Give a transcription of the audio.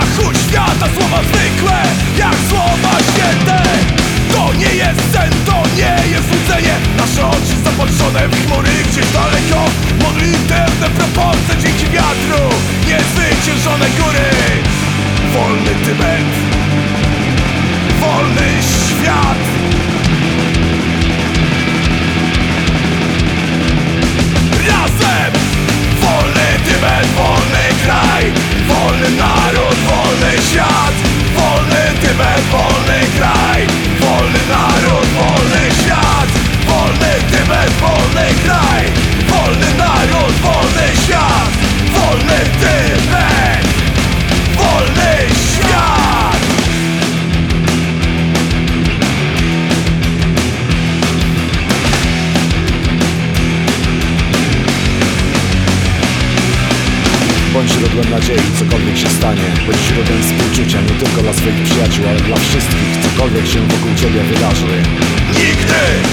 dachu świata Słowa zwykłe, jak słowa święte. To nie jest sen, to nie jest złudzenie. Nasze oczy zapatrzone w chmury gdzieś daleko Modlitewne Bądź źródłem nadziei, cokolwiek się stanie. Bądź źródłem współczucia, nie tylko dla swoich przyjaciół Ale dla wszystkich, cokolwiek się wokół ciebie wydarzy. Nigdy